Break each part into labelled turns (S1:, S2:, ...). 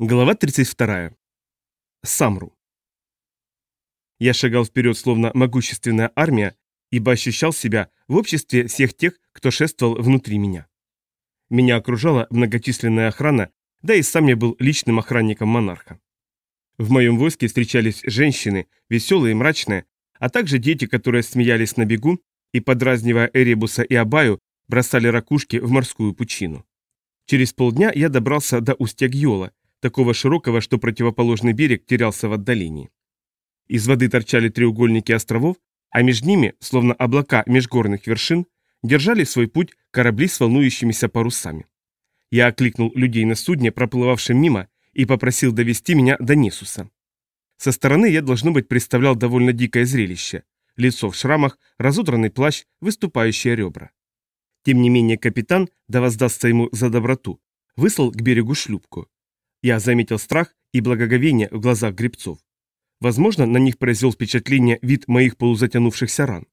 S1: Глава 32. Самру. Я шагал вперед, словно могущественная армия, ибо ощущал себя в обществе всех тех, кто шествовал внутри меня. Меня окружала многочисленная охрана, да и сам я был личным охранником монарха. В моем войске встречались женщины, веселые и мрачные, а также дети, которые смеялись на бегу и, подразнивая Эребуса и Абаю, бросали ракушки в морскую пучину. Через полдня я добрался до устья Гьола, такого широкого, что противоположный берег терялся в отдалении. Из воды торчали треугольники островов, а между ними, словно облака межгорных вершин, держали свой путь корабли с волнующимися парусами. Я окликнул людей на судне, проплывавшем мимо, и попросил довести меня до Несуса. Со стороны я, должно быть, представлял довольно дикое зрелище. Лицо в шрамах, разодранный плащ, выступающие ребра. Тем не менее капитан, да воздастся ему за доброту, выслал к берегу шлюпку. Я заметил страх и благоговение в глазах гребцов. Возможно, на них произвел впечатление вид моих полузатянувшихся ран.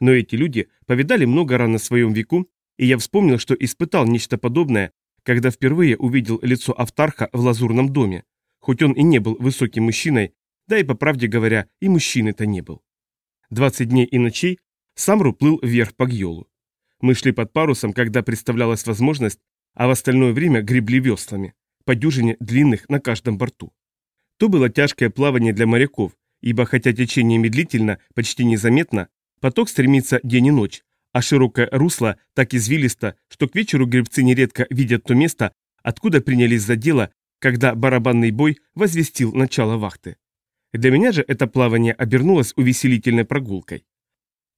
S1: Но эти люди повидали много ран на своем веку, и я вспомнил, что испытал нечто подобное, когда впервые увидел лицо Автарха в лазурном доме, хоть он и не был высоким мужчиной, да и, по правде говоря, и мужчины-то не был. Двадцать дней и ночей Самру плыл вверх по Гьолу. Мы шли под парусом, когда представлялась возможность, а в остальное время гребли веслами по дюжине длинных на каждом борту. То было тяжкое плавание для моряков, ибо хотя течение медлительно, почти незаметно, поток стремится день и ночь, а широкое русло так извилисто, что к вечеру гребцы нередко видят то место, откуда принялись за дело, когда барабанный бой возвестил начало вахты. Для меня же это плавание обернулось увеселительной прогулкой.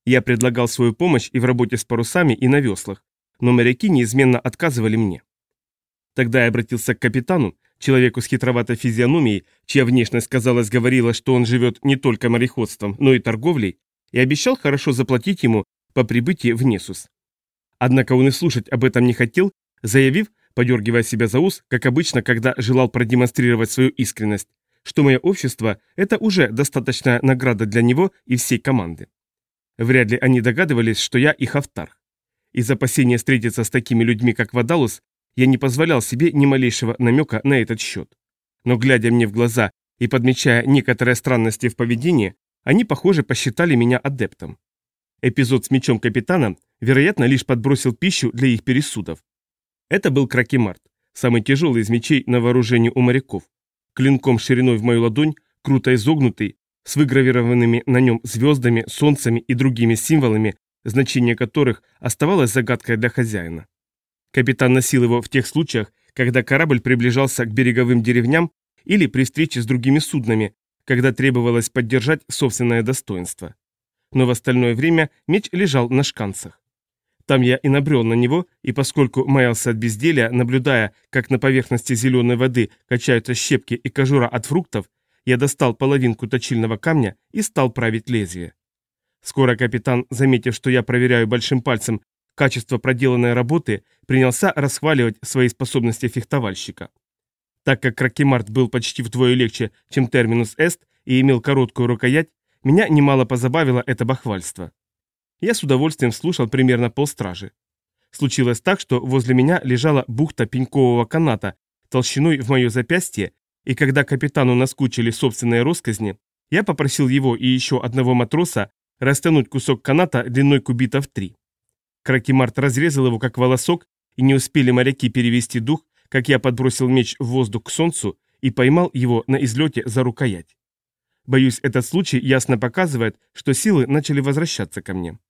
S1: Я предлагал свою помощь и в работе с парусами, и на веслах, но моряки неизменно отказывали мне. Тогда я обратился к капитану, человеку с хитроватой физиономией, чья внешность, казалось, говорила, что он живет не только мореходством, но и торговлей, и обещал хорошо заплатить ему по прибытии в Несус. Однако он и слушать об этом не хотел, заявив, подергивая себя за ус, как обычно, когда желал продемонстрировать свою искренность, что мое общество – это уже достаточная награда для него и всей команды. Вряд ли они догадывались, что я их автарх. Из опасения встретиться с такими людьми, как Вадалус, я не позволял себе ни малейшего намека на этот счет. Но глядя мне в глаза и подмечая некоторые странности в поведении, они, похоже, посчитали меня адептом. Эпизод с мечом капитана, вероятно, лишь подбросил пищу для их пересудов. Это был Кракемарт, самый тяжелый из мечей на вооружении у моряков. Клинком шириной в мою ладонь, круто изогнутый, с выгравированными на нем звездами, солнцами и другими символами, значение которых оставалось загадкой для хозяина. Капитан носил его в тех случаях, когда корабль приближался к береговым деревням или при встрече с другими суднами, когда требовалось поддержать собственное достоинство. Но в остальное время меч лежал на шканцах. Там я и набрел на него, и поскольку маялся от безделия, наблюдая, как на поверхности зеленой воды качаются щепки и кожура от фруктов, я достал половинку точильного камня и стал править лезвие. Скоро капитан, заметив, что я проверяю большим пальцем качество проделанной работы, принялся расхваливать свои способности фехтовальщика. Так как Кракемарт был почти вдвое легче, чем Терминус Эст и имел короткую рукоять, меня немало позабавило это бахвальство. Я с удовольствием слушал примерно полстражи. Случилось так, что возле меня лежала бухта пенькового каната толщиной в мое запястье, и когда капитану наскучили собственные росказни, я попросил его и еще одного матроса растянуть кусок каната длиной кубитов три. Кракимарт разрезал его как волосок, и не успели моряки перевести дух, как я подбросил меч в воздух к солнцу и поймал его на излете за рукоять. Боюсь, этот случай ясно показывает, что силы начали возвращаться ко мне.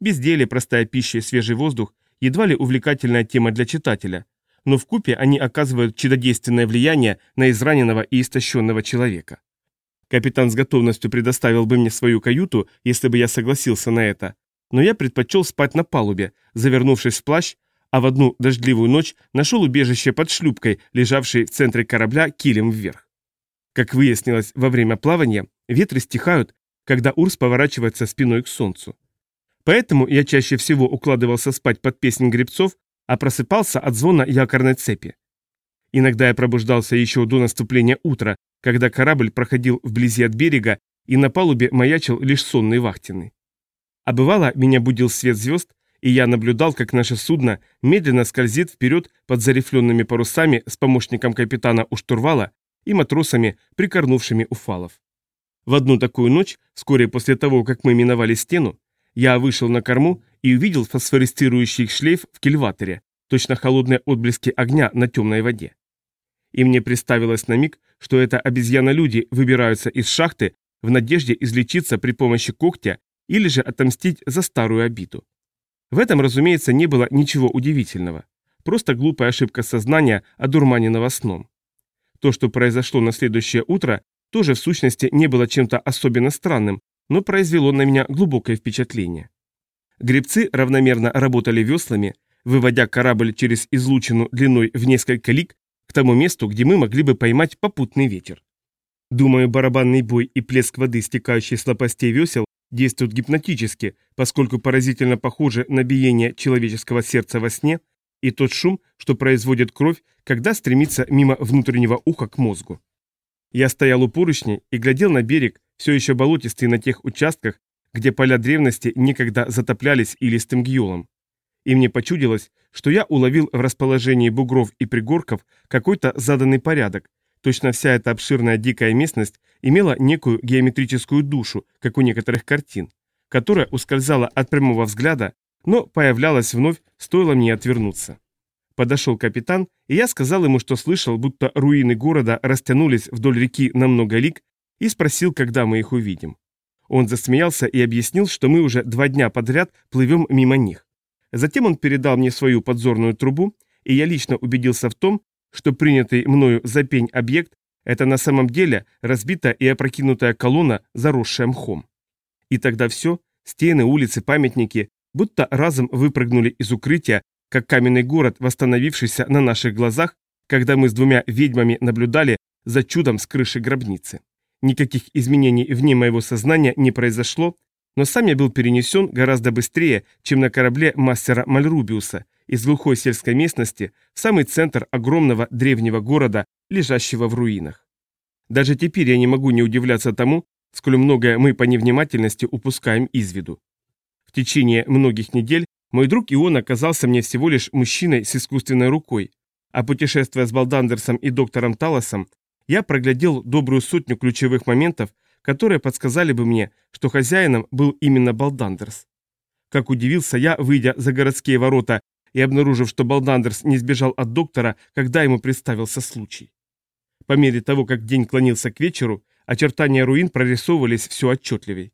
S1: Безделие, простая пища и свежий воздух едва ли увлекательная тема для читателя, но в купе они оказывают чудодейственное влияние на израненного и истощенного человека. Капитан с готовностью предоставил бы мне свою каюту, если бы я согласился на это, но я предпочел спать на палубе, завернувшись в плащ, а в одну дождливую ночь нашел убежище под шлюпкой, лежавшей в центре корабля килем вверх. Как выяснилось во время плавания, ветры стихают, когда Урс поворачивается спиной к солнцу. Поэтому я чаще всего укладывался спать под песнь гребцов, а просыпался от звона якорной цепи. Иногда я пробуждался еще до наступления утра, когда корабль проходил вблизи от берега, и на палубе маячил лишь сонный вахтенный. А бывало, меня будил свет звезд, и я наблюдал, как наше судно медленно скользит вперед под зарифленными парусами с помощником капитана у штурвала и матросами, прикорнувшими у фалов. В одну такую ночь, вскоре после того, как мы миновали стену, я вышел на корму и увидел фосфорицирующий шлейф в кильваторе, точно холодные отблески огня на темной воде. И мне представилось на миг, что это обезьяно-люди выбираются из шахты в надежде излечиться при помощи когтя или же отомстить за старую обиду. В этом, разумеется, не было ничего удивительного. Просто глупая ошибка сознания, одурманенного сном. То, что произошло на следующее утро, тоже в сущности не было чем-то особенно странным, но произвело на меня глубокое впечатление. Гребцы равномерно работали веслами, выводя корабль через излучину длиной в несколько лиг к тому месту, где мы могли бы поймать попутный ветер. Думаю, барабанный бой и плеск воды, стекающий с лопастей весел, действуют гипнотически, поскольку поразительно похожи на биение человеческого сердца во сне и тот шум, что производит кровь, когда стремится мимо внутреннего уха к мозгу. Я стоял у поручней и глядел на берег, все еще болотистый на тех участках, где поля древности никогда затоплялись илистым гиолом. И мне почудилось, что я уловил в расположении бугров и пригорков какой-то заданный порядок, точно вся эта обширная дикая местность имела некую геометрическую душу, как у некоторых картин, которая ускользала от прямого взгляда, но появлялась вновь, стоило мне отвернуться. Подошел капитан, и я сказал ему, что слышал, будто руины города растянулись вдоль реки на много лиг, и спросил, когда мы их увидим. Он засмеялся и объяснил, что мы уже два дня подряд плывем мимо них. Затем он передал мне свою подзорную трубу, и я лично убедился в том, что принятый мною за пень объект это на самом деле разбитая и опрокинутая колонна, заросшая мхом. И тогда все, стены, улицы, памятники, будто разом выпрыгнули из укрытия, как каменный город, восстановившийся на наших глазах, когда мы с двумя ведьмами наблюдали за чудом с крыши гробницы. Никаких изменений вне моего сознания не произошло, но сам я был перенесен гораздо быстрее, чем на корабле мастера Мальрубиуса из глухой сельской местности в самый центр огромного древнего города, лежащего в руинах. Даже теперь я не могу не удивляться тому, сколь многое мы по невнимательности упускаем из виду. В течение многих недель мой друг Ион оказался мне всего лишь мужчиной с искусственной рукой, а путешествуя с Балдандерсом и доктором Талосом, я проглядел добрую сотню ключевых моментов, которые подсказали бы мне, что хозяином был именно Балдандерс. Как удивился я, выйдя за городские ворота и обнаружив, что Балдандерс не сбежал от доктора, когда ему представился случай. По мере того, как день клонился к вечеру, очертания руин прорисовывались все отчетливей.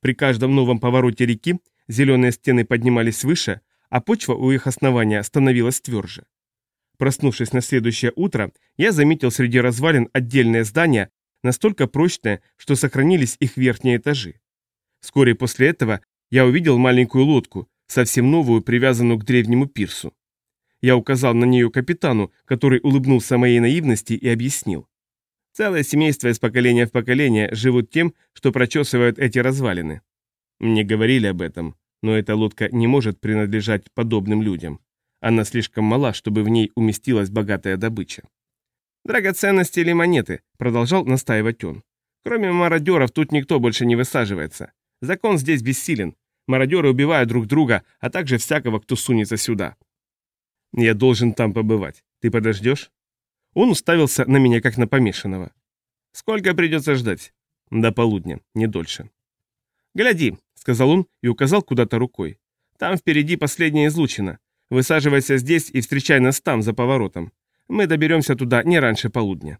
S1: При каждом новом повороте реки зеленые стены поднимались выше, а почва у их основания становилась тверже. Проснувшись на следующее утро, я заметил среди развалин отдельные здания, настолько прочные, что сохранились их верхние этажи. Вскоре после этого я увидел маленькую лодку, совсем новую, привязанную к древнему пирсу. Я указал на нее капитану, который улыбнулся моей наивности и объяснил. Целое семейство из поколения в поколение живут тем, что прочесывают эти развалины. Мне говорили об этом, но эта лодка не может принадлежать подобным людям. Она слишком мала, чтобы в ней уместилась богатая добыча. «Драгоценности или монеты?» – продолжал настаивать он. «Кроме мародеров тут никто больше не высаживается. Закон здесь бессилен. Мародеры убивают друг друга, а также всякого, кто сунется сюда. Я должен там побывать. Ты подождешь? Он уставился на меня, как на помешанного. Сколько придется ждать? До полудня, не дольше. Гляди, сказал он и указал куда-то рукой. Там впереди последняя излучина. Высаживайся здесь и встречай нас там, за поворотом. Мы доберемся туда не раньше полудня.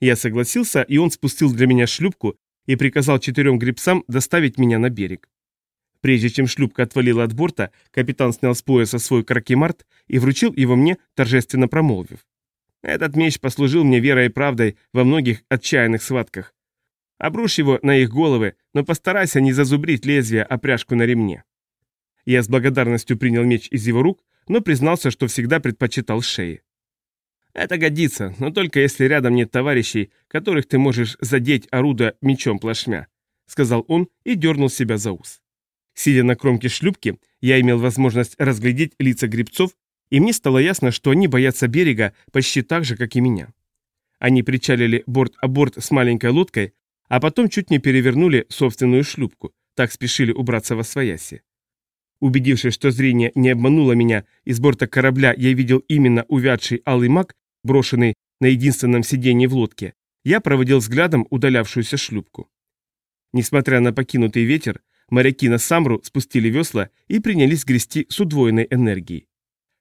S1: Я согласился, и он спустил для меня шлюпку и приказал четырем гребцам доставить меня на берег. Прежде чем шлюпка отвалила от борта, капитан снял с пояса свой кракемарт и вручил его мне, торжественно промолвив. «Этот меч послужил мне верой и правдой во многих отчаянных схватках. Обрушь его на их головы, но постарайся не зазубрить лезвие о пряжку на ремне». Я с благодарностью принял меч из его рук, но признался, что всегда предпочитал шеи. «Это годится, но только если рядом нет товарищей, которых ты можешь задеть, орудуя мечом плашмя», — сказал он и дернул себя за ус. Сидя на кромке шлюпки, я имел возможность разглядеть лица грибцов, и мне стало ясно, что они боятся берега почти так же, как и меня. Они причалили борт о борт с маленькой лодкой, а потом чуть не перевернули собственную шлюпку, так спешили убраться во свояси. Убедившись, что зрение не обмануло меня, из борта корабля я видел именно увядший алый маг, брошенный на единственном сиденье в лодке, я проводил взглядом удалявшуюся шлюпку. Несмотря на покинутый ветер, моряки на Самру спустили весла и принялись грести с удвоенной энергией.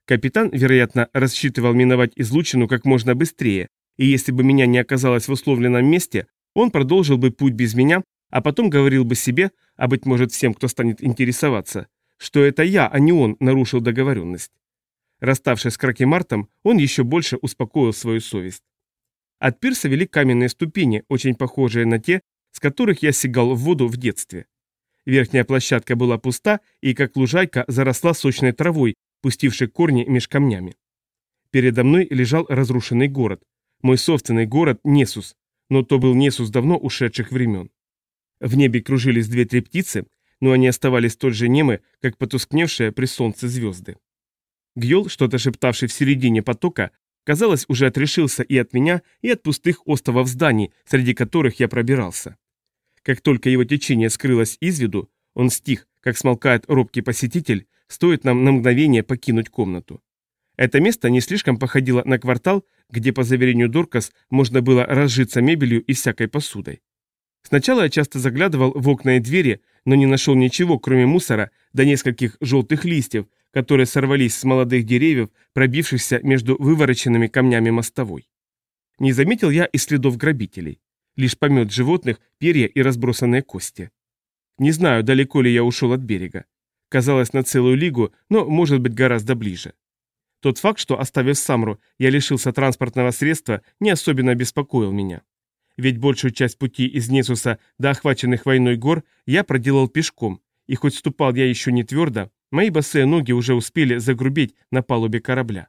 S1: Капитан, вероятно, рассчитывал миновать излучину как можно быстрее, и если бы меня не оказалось в условленном месте, он продолжил бы путь без меня, а потом говорил бы себе, а быть может всем, кто станет интересоваться, что это я, а не он, нарушил договоренность. Расставшись с Кракемартом, он еще больше успокоил свою совесть. От пирса вели каменные ступени, очень похожие на те, с которых я сигал в воду в детстве. Верхняя площадка была пуста и, как лужайка, заросла сочной травой, пустившей корни меж камнями. Передо мной лежал разрушенный город. Мой собственный город Несус, но то был Несус давно ушедших времен. В небе кружились две-три птицы, но они оставались столь же немы, как потускневшие при солнце звезды. Гьол, что-то шептавший в середине потока, казалось, уже отрешился и от меня, и от пустых островов зданий, среди которых я пробирался. Как только его течение скрылось из виду, он стих, как смолкает робкий посетитель, стоит нам на мгновение покинуть комнату. Это место не слишком походило на квартал, где, по заверению Доркас, можно было разжиться мебелью и всякой посудой. Сначала я часто заглядывал в окна и двери, но не нашел ничего, кроме мусора, да нескольких желтых листьев, которые сорвались с молодых деревьев, пробившихся между вывороченными камнями мостовой. Не заметил я и следов грабителей. Лишь помет животных, перья и разбросанные кости. Не знаю, далеко ли я ушел от берега. Казалось, на целую лигу, но, может быть, гораздо ближе. Тот факт, что, оставив Самру, я лишился транспортного средства, не особенно беспокоил меня. Ведь большую часть пути из Несуса до охваченных войной гор я проделал пешком, и хоть ступал я еще не твердо, мои босые ноги уже успели загрубеть на палубе корабля.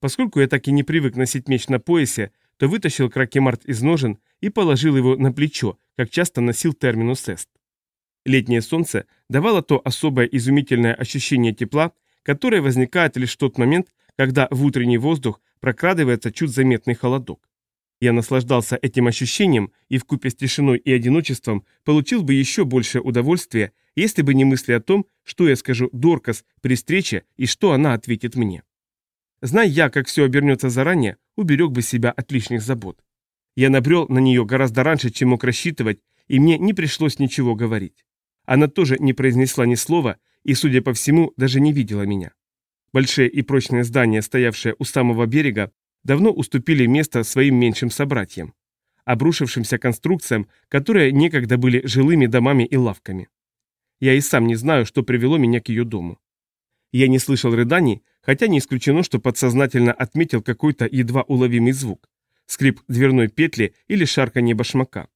S1: Поскольку я так и не привык носить меч на поясе, то вытащил кракемарт из ножен и положил его на плечо, как часто носил терминус эст. Летнее солнце давало то особое изумительное ощущение тепла, которое возникает лишь в тот момент, когда в утренний воздух прокрадывается чуть заметный холодок. Я наслаждался этим ощущением и вкупе с тишиной и одиночеством получил бы еще большее удовольствие, если бы не мысли о том, что я скажу Доркас при встрече и что она ответит мне. Зная я, как все обернется заранее, уберег бы себя от лишних забот. Я набрел на нее гораздо раньше, чем мог рассчитывать, и мне не пришлось ничего говорить. Она тоже не произнесла ни слова и, судя по всему, даже не видела меня. Большие и прочные здания, стоявшие у самого берега, давно уступили место своим меньшим собратьям, обрушившимся конструкциям, которые некогда были жилыми домами и лавками. Я и сам не знаю, что привело меня к ее дому. Я не слышал рыданий, хотя не исключено, что подсознательно отметил какой-то едва уловимый звук, скрип дверной петли или шарканье башмака.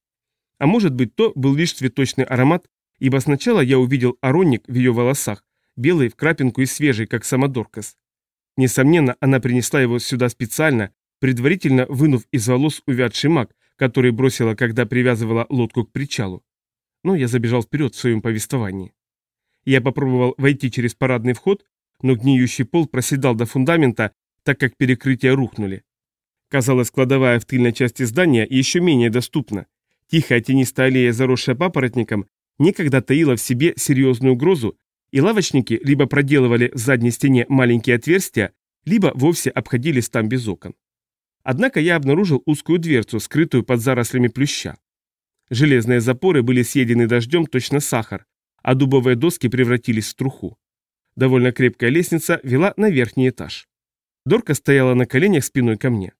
S1: А может быть, то был лишь цветочный аромат, ибо сначала я увидел аронник в ее волосах, белый в крапинку и свежий, как сама Доркас. Несомненно, она принесла его сюда специально, предварительно вынув из волос увядший маг, который бросила, когда привязывала лодку к причалу. Но я забежал вперед в своем повествовании. Я попробовал войти через парадный вход, но гниющий пол проседал до фундамента, так как перекрытия рухнули. Казалось, кладовая в тыльной части здания еще менее доступна. Тихая тенистая аллея, заросшая папоротником, некогда таила в себе серьезную угрозу, и лавочники либо проделывали в задней стене маленькие отверстия, либо вовсе обходились там без окон. Однако я обнаружил узкую дверцу, скрытую под зарослями плюща. Железные запоры были съедены дождем точно сахар, а дубовые доски превратились в труху. Довольно крепкая лестница вела на верхний этаж. Дорка стояла на коленях спиной ко мне.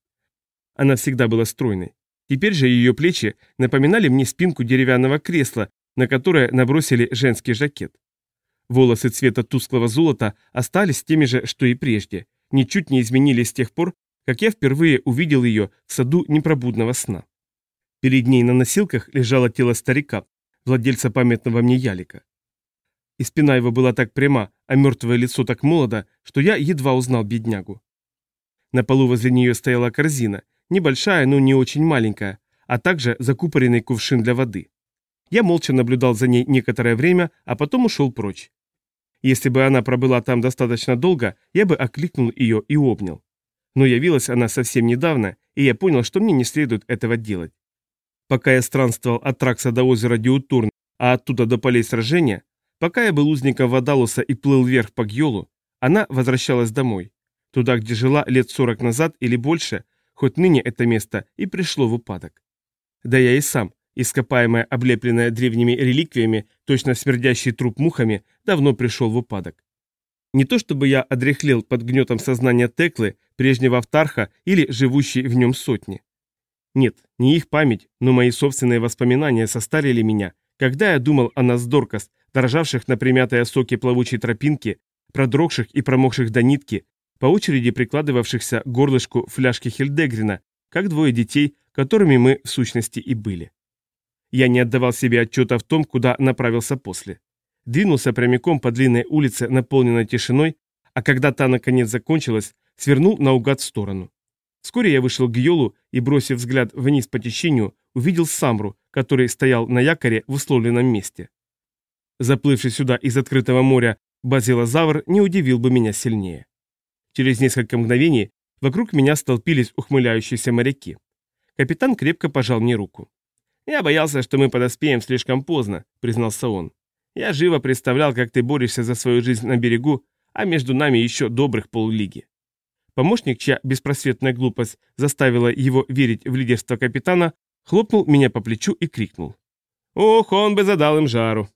S1: Она всегда была стройной. Теперь же ее плечи напоминали мне спинку деревянного кресла, на которое набросили женский жакет. Волосы цвета тусклого золота остались теми же, что и прежде, ничуть не изменились с тех пор, как я впервые увидел ее в саду непробудного сна. Перед ней на носилках лежало тело старика, владельца памятного мне ялика. И спина его была так пряма, а мертвое лицо так молодо, что я едва узнал беднягу. На полу возле нее стояла корзина, небольшая, но не очень маленькая, а также закупоренный кувшин для воды. Я молча наблюдал за ней некоторое время, а потом ушел прочь. Если бы она пробыла там достаточно долго, я бы окликнул ее и обнял. Но явилась она совсем недавно, и я понял, что мне не следует этого делать. Пока я странствовал от Тракса до озера Диутурн, а оттуда до полей сражения, Пока я был узником Вадалуса и плыл вверх по Гьолу, она возвращалась домой, туда, где жила лет сорок назад или больше, хоть ныне это место и пришло в упадок. Да я и сам, ископаемое, облепленное древними реликвиями, точно смердящий труп мухами, давно пришел в упадок. Не то чтобы я одряхлел под гнетом сознания Теклы, прежнего Автарха или живущей в нем сотни. Нет, не их память, но мои собственные воспоминания состарили меня, когда я думал о нас Доркас, дрожавших на примятой осоке плавучей тропинки, продрогших и промокших до нитки, по очереди прикладывавшихся к горлышку фляжки Хильдегрина, как двое детей, которыми мы в сущности и были. Я не отдавал себе отчета в том, куда направился после. Двинулся прямиком по длинной улице, наполненной тишиной, а когда та наконец закончилась, свернул наугад в сторону. Вскоре я вышел к Йолу и, бросив взгляд вниз по течению, увидел Самру, который стоял на якоре в условленном месте. Заплывший сюда из открытого моря базилозавр не удивил бы меня сильнее. Через несколько мгновений вокруг меня столпились ухмыляющиеся моряки. Капитан крепко пожал мне руку. «Я боялся, что мы подоспеем слишком поздно», — признался он. «Я живо представлял, как ты борешься за свою жизнь на берегу, а между нами еще добрых поллиги». Помощник, чья беспросветная глупость заставила его верить в лидерство капитана, хлопнул меня по плечу и крикнул. «Ох, он бы задал им жару!»